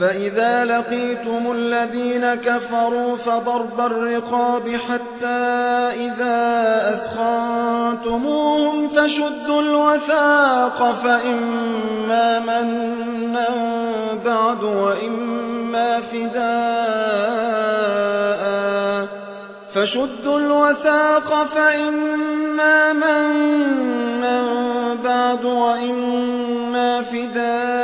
فإذا لقيتم الذين كفروا فضرب الرقاب حتى إذا أثخنتموهم فشدوا الوثاق فإما منا بعد وإما فداء. فشدوا الوثاق فإما منا بعد وإما فداء.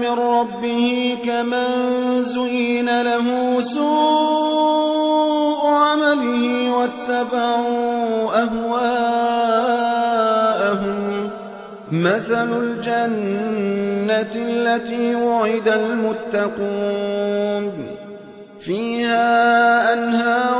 من ربه كمن زين له سوء عمله واتبعوا أهواءهم مثل الجنة التي وعد المتقون. فيها أنهار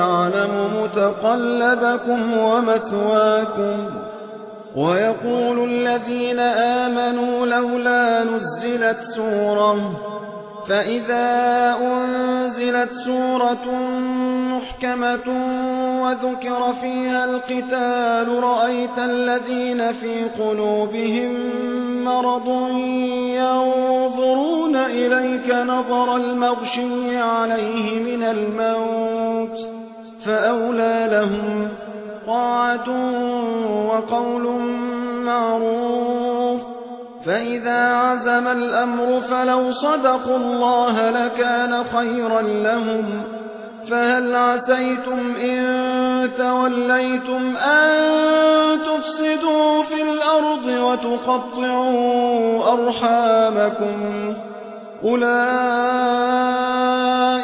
يعلم متقلبكم ومثواكم ويقول الذين آمنوا لولا نزلت سورة فإذا أنزلت سورة محكمة وذكر فيها القتال رأيت الذين في قلوبهم مرض ينظرون إليك نظر المغشي عليه من الموت فأولى لهم طاعة وقول معروف. فإذا عزم الأمر فلو صدقوا الله لكان خيرا لهم. فهل عسيتم إن توليتم أن تفسدوا في الأرض وتقطعوا أرحامكم؟ أولئك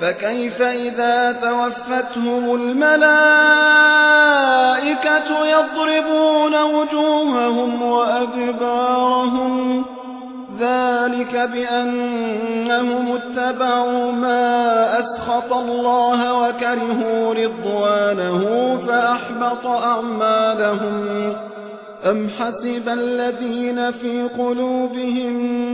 فكيف إذا توفتهم الملائكة يضربون وجوههم وأدبارهم ذلك بأنهم اتبعوا ما أسخط الله وكرهوا رضوانه فأحبط أعمالهم أم حسب الذين في قلوبهم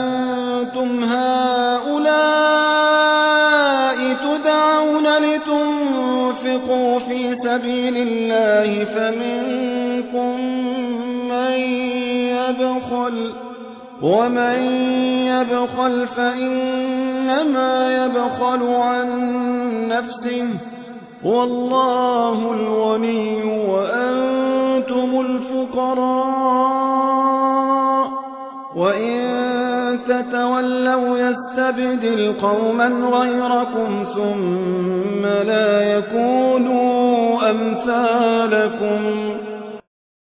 سبيل الله فمنكم من يبخل ومن يبخل فإنما يبخل عن نفسه والله الغني وأنتم الفقراء وإن تتولوا يستبدل قوما غيركم ثم لا يكونوا أمثالكم